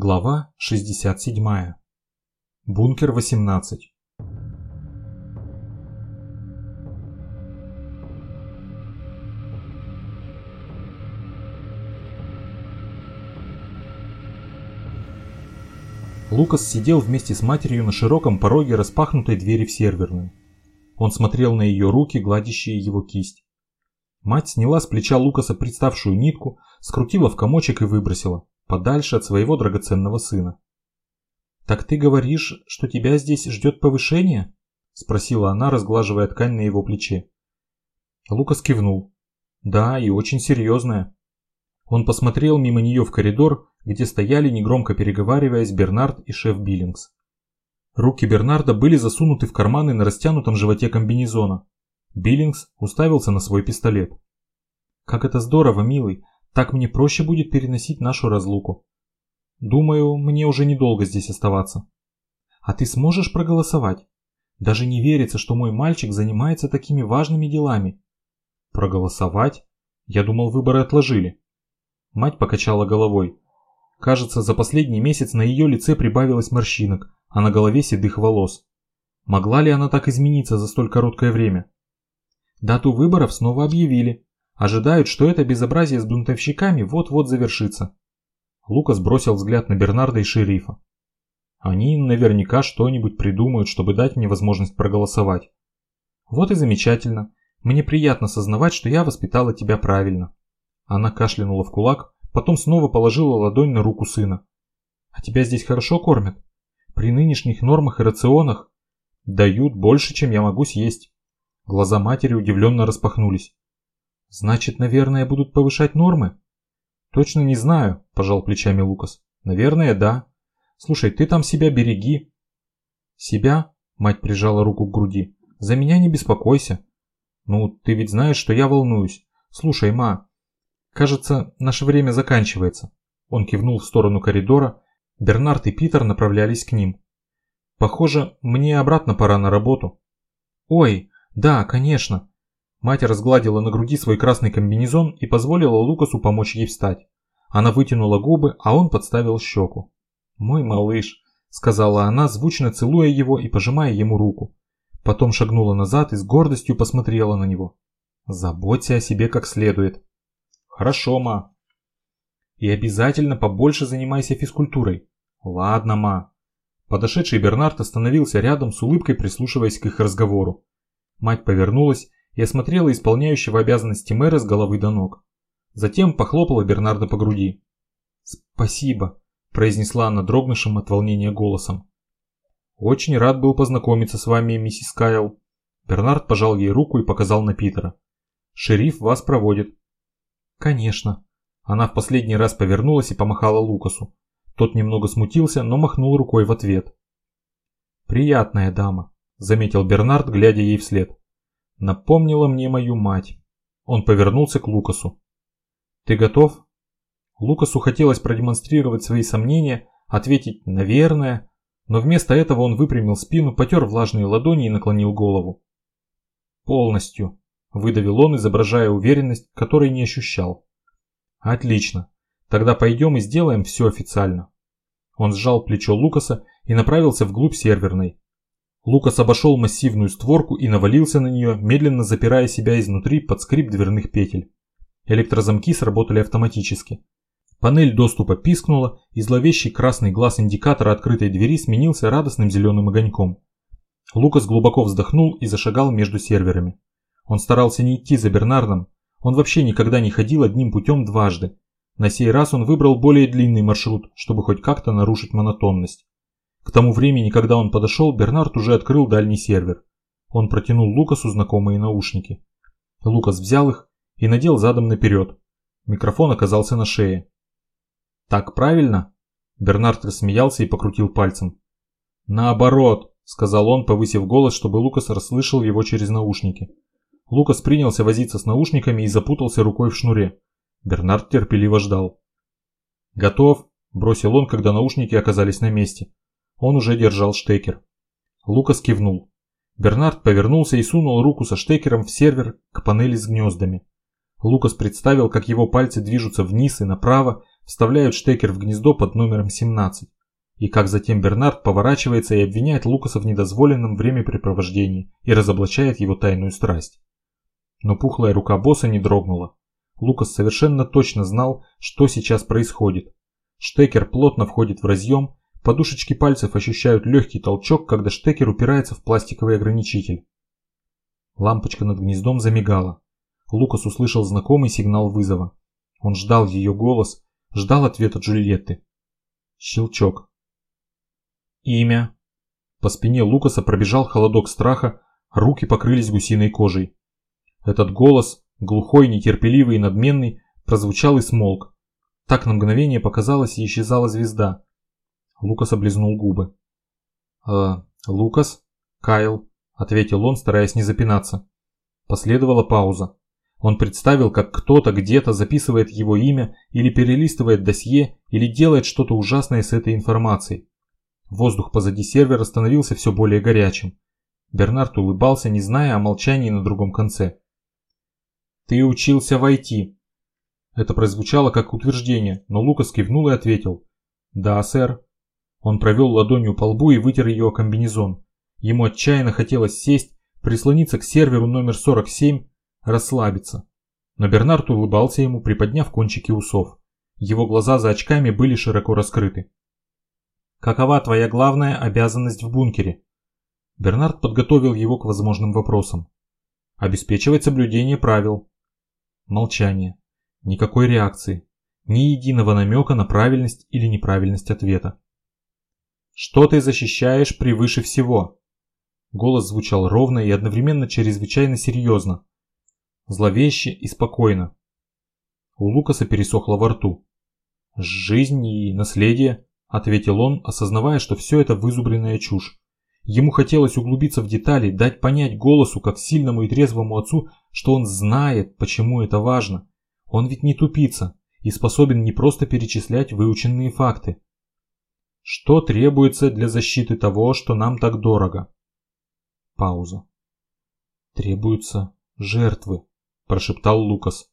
Глава 67. Бункер 18. Лукас сидел вместе с матерью на широком пороге распахнутой двери в серверную. Он смотрел на ее руки, гладящие его кисть. Мать сняла с плеча Лукаса представшую нитку, скрутила в комочек и выбросила, подальше от своего драгоценного сына. «Так ты говоришь, что тебя здесь ждет повышение?» – спросила она, разглаживая ткань на его плече. Лукас кивнул. «Да, и очень серьезное». Он посмотрел мимо нее в коридор, где стояли, негромко переговариваясь, Бернард и шеф Биллингс. Руки Бернарда были засунуты в карманы на растянутом животе комбинезона. Биллингс уставился на свой пистолет. «Как это здорово, милый, так мне проще будет переносить нашу разлуку. Думаю, мне уже недолго здесь оставаться. А ты сможешь проголосовать? Даже не верится, что мой мальчик занимается такими важными делами. Проголосовать? Я думал, выборы отложили. Мать покачала головой. Кажется, за последний месяц на ее лице прибавилось морщинок, а на голове седых волос. Могла ли она так измениться за столь короткое время? Дату выборов снова объявили. Ожидают, что это безобразие с бунтовщиками вот-вот завершится. Лукас бросил взгляд на Бернарда и шерифа. Они наверняка что-нибудь придумают, чтобы дать мне возможность проголосовать. Вот и замечательно. Мне приятно сознавать, что я воспитала тебя правильно. Она кашлянула в кулак, потом снова положила ладонь на руку сына. А тебя здесь хорошо кормят? При нынешних нормах и рационах дают больше, чем я могу съесть. Глаза матери удивленно распахнулись. Значит, наверное, будут повышать нормы? Точно не знаю, пожал плечами Лукас. Наверное, да. Слушай, ты там себя береги. Себя? Мать прижала руку к груди. За меня не беспокойся. Ну, ты ведь знаешь, что я волнуюсь. Слушай, ма, кажется, наше время заканчивается. Он кивнул в сторону коридора. Бернард и Питер направлялись к ним. Похоже, мне обратно пора на работу. Ой, да, конечно. Мать разгладила на груди свой красный комбинезон и позволила Лукасу помочь ей встать. Она вытянула губы, а он подставил щеку. «Мой малыш», — сказала она, звучно целуя его и пожимая ему руку. Потом шагнула назад и с гордостью посмотрела на него. «Заботься о себе как следует». «Хорошо, ма». «И обязательно побольше занимайся физкультурой». «Ладно, ма». Подошедший Бернард остановился рядом с улыбкой, прислушиваясь к их разговору. Мать повернулась и осмотрела исполняющего обязанности мэра с головы до ног. Затем похлопала Бернарда по груди. «Спасибо», – произнесла она дрогнувшим от волнения голосом. «Очень рад был познакомиться с вами, миссис Кайл». Бернард пожал ей руку и показал на Питера. «Шериф вас проводит». «Конечно». Она в последний раз повернулась и помахала Лукасу. Тот немного смутился, но махнул рукой в ответ. «Приятная дама», – заметил Бернард, глядя ей вслед напомнила мне мою мать. Он повернулся к Лукасу. «Ты готов?» Лукасу хотелось продемонстрировать свои сомнения, ответить «наверное», но вместо этого он выпрямил спину, потер влажные ладони и наклонил голову. «Полностью», – выдавил он, изображая уверенность, которой не ощущал. «Отлично. Тогда пойдем и сделаем все официально». Он сжал плечо Лукаса и направился вглубь серверной, Лукас обошел массивную створку и навалился на нее, медленно запирая себя изнутри под скрип дверных петель. Электрозамки сработали автоматически. Панель доступа пискнула, и зловещий красный глаз индикатора открытой двери сменился радостным зеленым огоньком. Лукас глубоко вздохнул и зашагал между серверами. Он старался не идти за Бернардом, он вообще никогда не ходил одним путем дважды. На сей раз он выбрал более длинный маршрут, чтобы хоть как-то нарушить монотонность. К тому времени, когда он подошел, Бернард уже открыл дальний сервер. Он протянул Лукасу знакомые наушники. Лукас взял их и надел задом наперед. Микрофон оказался на шее. «Так правильно?» Бернард рассмеялся и покрутил пальцем. «Наоборот», — сказал он, повысив голос, чтобы Лукас расслышал его через наушники. Лукас принялся возиться с наушниками и запутался рукой в шнуре. Бернард терпеливо ждал. «Готов?» – бросил он, когда наушники оказались на месте. Он уже держал штекер. Лукас кивнул. Бернард повернулся и сунул руку со штекером в сервер к панели с гнездами. Лукас представил, как его пальцы движутся вниз и направо, вставляют штекер в гнездо под номером 17. И как затем Бернард поворачивается и обвиняет Лукаса в недозволенном времяпрепровождении и разоблачает его тайную страсть. Но пухлая рука босса не дрогнула. Лукас совершенно точно знал, что сейчас происходит. Штекер плотно входит в разъем, подушечки пальцев ощущают легкий толчок, когда штекер упирается в пластиковый ограничитель. Лампочка над гнездом замигала. Лукас услышал знакомый сигнал вызова. Он ждал ее голос, ждал ответа Джульетты. Щелчок. Имя. По спине Лукаса пробежал холодок страха, руки покрылись гусиной кожей. Этот голос, глухой, нетерпеливый и надменный, прозвучал и смолк. Так на мгновение показалось и исчезала звезда. Лукас облизнул губы. «Э, Лукас? Кайл?» – ответил он, стараясь не запинаться. Последовала пауза. Он представил, как кто-то где-то записывает его имя или перелистывает досье или делает что-то ужасное с этой информацией. Воздух позади сервера становился все более горячим. Бернард улыбался, не зная о молчании на другом конце. «Ты учился войти». Это прозвучало как утверждение, но Лукас кивнул и ответил. «Да, сэр». Он провел ладонью по лбу и вытер ее о комбинезон. Ему отчаянно хотелось сесть, прислониться к серверу номер 47, расслабиться. Но Бернард улыбался ему, приподняв кончики усов. Его глаза за очками были широко раскрыты. «Какова твоя главная обязанность в бункере?» Бернард подготовил его к возможным вопросам. «Обеспечивать соблюдение правил, Молчание. Никакой реакции. Ни единого намека на правильность или неправильность ответа. «Что ты защищаешь превыше всего?» Голос звучал ровно и одновременно чрезвычайно серьезно. Зловеще и спокойно. У Лукаса пересохло во рту. «Жизнь и наследие», — ответил он, осознавая, что все это вызубренная чушь. Ему хотелось углубиться в детали, дать понять голосу, как сильному и трезвому отцу, что он знает, почему это важно. Он ведь не тупица и способен не просто перечислять выученные факты. Что требуется для защиты того, что нам так дорого? Пауза. Требуются жертвы, прошептал Лукас.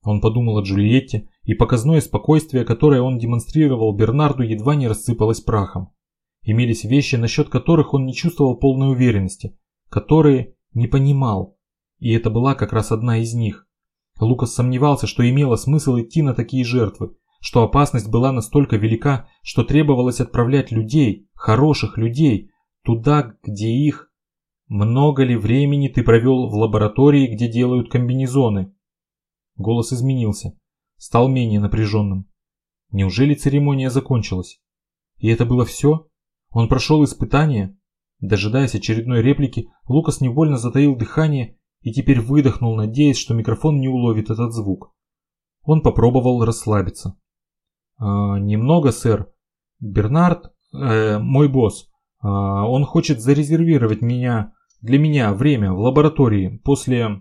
Он подумал о Джульетте, и показное спокойствие, которое он демонстрировал Бернарду, едва не рассыпалось прахом. Имелись вещи, насчет которых он не чувствовал полной уверенности, которые не понимал, и это была как раз одна из них. Лукас сомневался, что имело смысл идти на такие жертвы, что опасность была настолько велика, что требовалось отправлять людей, хороших людей, туда, где их... Много ли времени ты провел в лаборатории, где делают комбинезоны? Голос изменился, стал менее напряженным. Неужели церемония закончилась? И это было все? Он прошел испытание. Дожидаясь очередной реплики, Лукас невольно затаил дыхание и теперь выдохнул, надеясь, что микрофон не уловит этот звук. Он попробовал расслабиться. «Э, «Немного, сэр. Бернард, э, мой босс, э, он хочет зарезервировать меня, для меня время в лаборатории после...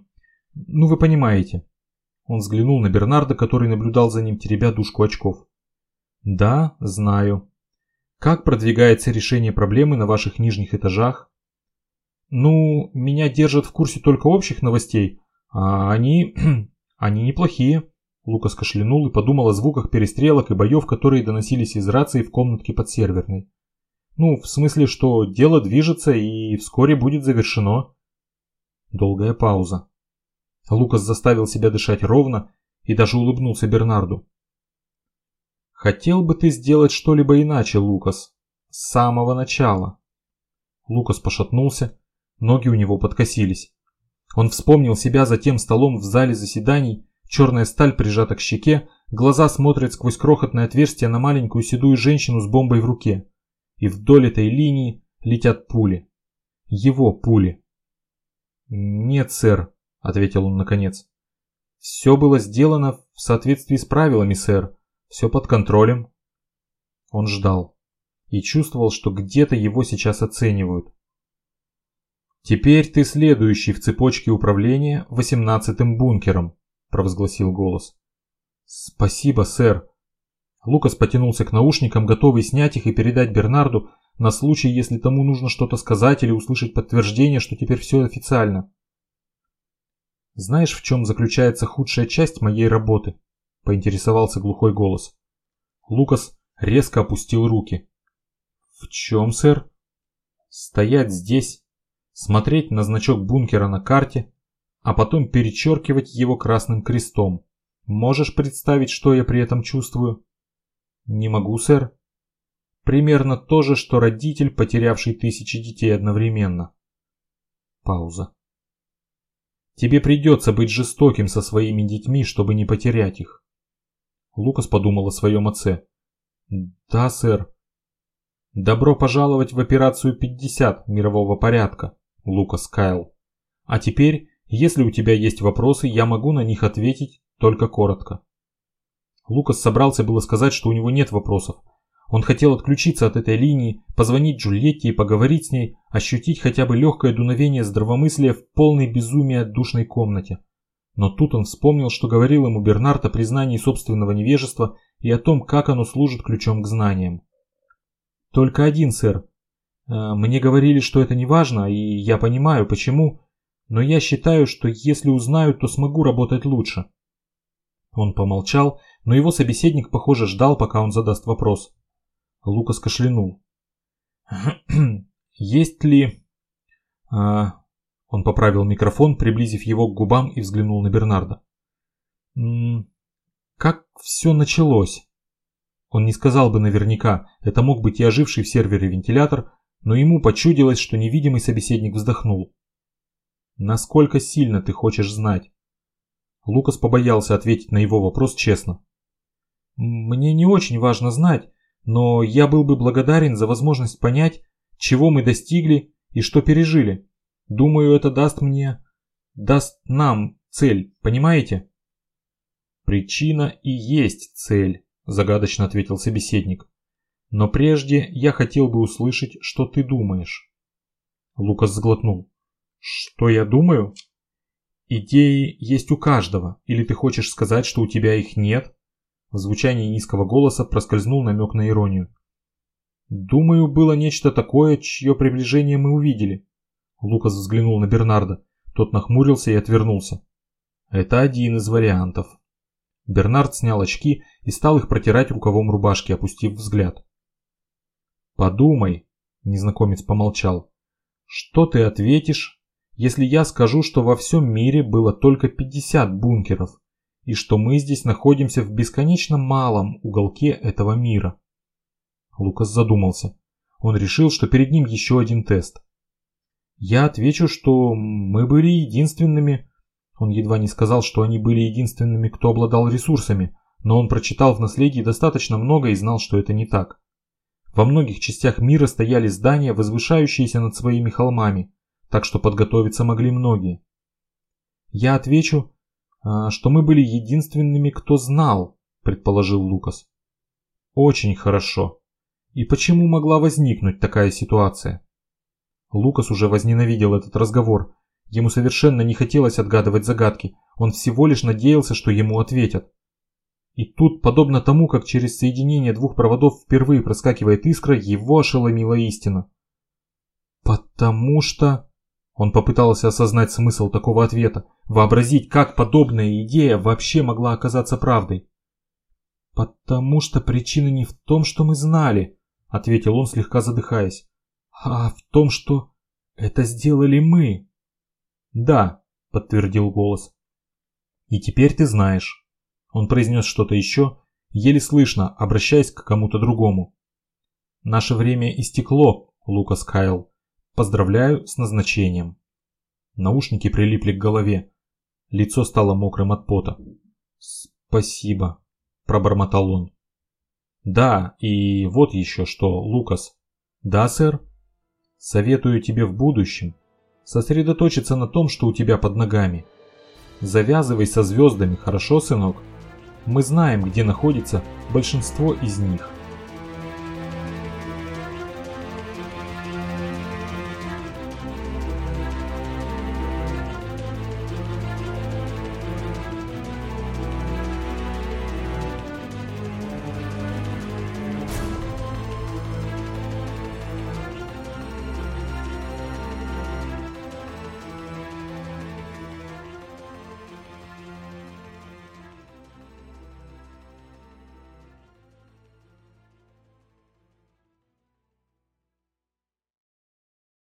Ну, вы понимаете». Он взглянул на Бернарда, который наблюдал за ним, теребя дужку очков. «Да, знаю. Как продвигается решение проблемы на ваших нижних этажах? Ну, меня держат в курсе только общих новостей, а они... они неплохие. Лукас кашлянул и подумал о звуках перестрелок и боев, которые доносились из рации в комнатке под серверной. Ну, в смысле, что дело движется и вскоре будет завершено. Долгая пауза. Лукас заставил себя дышать ровно и даже улыбнулся Бернарду. Хотел бы ты сделать что-либо иначе, Лукас? С самого начала. Лукас пошатнулся, ноги у него подкосились. Он вспомнил себя за тем столом в зале заседаний, черная сталь прижата к щеке, глаза смотрят сквозь крохотное отверстие на маленькую седую женщину с бомбой в руке. И вдоль этой линии летят пули. Его пули. «Нет, сэр», — ответил он наконец. «Все было сделано в соответствии с правилами, сэр. Все под контролем. Он ждал и чувствовал, что где-то его сейчас оценивают. «Теперь ты следующий в цепочке управления восемнадцатым бункером», – провозгласил голос. «Спасибо, сэр». Лукас потянулся к наушникам, готовый снять их и передать Бернарду на случай, если тому нужно что-то сказать или услышать подтверждение, что теперь все официально. «Знаешь, в чем заключается худшая часть моей работы?» поинтересовался глухой голос. Лукас резко опустил руки. «В чем, сэр?» «Стоять здесь, смотреть на значок бункера на карте, а потом перечеркивать его красным крестом. Можешь представить, что я при этом чувствую?» «Не могу, сэр». «Примерно то же, что родитель, потерявший тысячи детей одновременно». Пауза. «Тебе придется быть жестоким со своими детьми, чтобы не потерять их». Лукас подумал о своем отце. «Да, сэр». «Добро пожаловать в операцию 50 мирового порядка, Лукас Кайл. А теперь, если у тебя есть вопросы, я могу на них ответить только коротко». Лукас собрался было сказать, что у него нет вопросов. Он хотел отключиться от этой линии, позвонить Джульетте и поговорить с ней, ощутить хотя бы легкое дуновение здравомыслия в полной безумия душной комнате. Но тут он вспомнил, что говорил ему Бернард о признании собственного невежества и о том, как оно служит ключом к знаниям. «Только один, сэр. Э, мне говорили, что это не важно, и я понимаю, почему, но я считаю, что если узнаю, то смогу работать лучше». Он помолчал, но его собеседник, похоже, ждал, пока он задаст вопрос. Лукас кашлянул. «Есть ли...» а, Он поправил микрофон, приблизив его к губам и взглянул на Бернарда. «Как все началось?» Он не сказал бы наверняка, это мог быть и оживший в сервере вентилятор, но ему почудилось, что невидимый собеседник вздохнул. «Насколько сильно ты хочешь знать?» Лукас побоялся ответить на его вопрос честно. «Мне не очень важно знать, но я был бы благодарен за возможность понять, чего мы достигли и что пережили. Думаю, это даст мне... даст нам цель, понимаете? Причина и есть цель, загадочно ответил собеседник. Но прежде я хотел бы услышать, что ты думаешь. Лукас сглотнул. Что я думаю? Идеи есть у каждого, или ты хочешь сказать, что у тебя их нет? В звучании низкого голоса проскользнул намек на иронию. «Думаю, было нечто такое, чье приближение мы увидели». Лукас взглянул на Бернарда. Тот нахмурился и отвернулся. «Это один из вариантов». Бернард снял очки и стал их протирать рукавом рубашки, опустив взгляд. «Подумай», – незнакомец помолчал, – «что ты ответишь, если я скажу, что во всем мире было только 50 бункеров, и что мы здесь находимся в бесконечно малом уголке этого мира. Лукас задумался. Он решил, что перед ним еще один тест. Я отвечу, что мы были единственными... Он едва не сказал, что они были единственными, кто обладал ресурсами, но он прочитал в наследии достаточно много и знал, что это не так. Во многих частях мира стояли здания, возвышающиеся над своими холмами, так что подготовиться могли многие. Я отвечу, а, что мы были единственными, кто знал, предположил Лукас. Очень хорошо. И почему могла возникнуть такая ситуация? Лукас уже возненавидел этот разговор. Ему совершенно не хотелось отгадывать загадки. Он всего лишь надеялся, что ему ответят. И тут, подобно тому, как через соединение двух проводов впервые проскакивает искра, его ошеломила истина. «Потому что...» Он попытался осознать смысл такого ответа, вообразить, как подобная идея вообще могла оказаться правдой. «Потому что причина не в том, что мы знали», — ответил он, слегка задыхаясь, «а в том, что это сделали мы». «Да», — подтвердил голос. «И теперь ты знаешь». Он произнес что-то еще, еле слышно, обращаясь к кому-то другому. «Наше время истекло, Лукас Кайл. Поздравляю с назначением. Наушники прилипли к голове. Лицо стало мокрым от пота. Спасибо, пробормотал он. Да, и вот еще что, Лукас. Да, сэр? Советую тебе в будущем сосредоточиться на том, что у тебя под ногами. Завязывай со звездами, хорошо, сынок? Мы знаем, где находится большинство из них.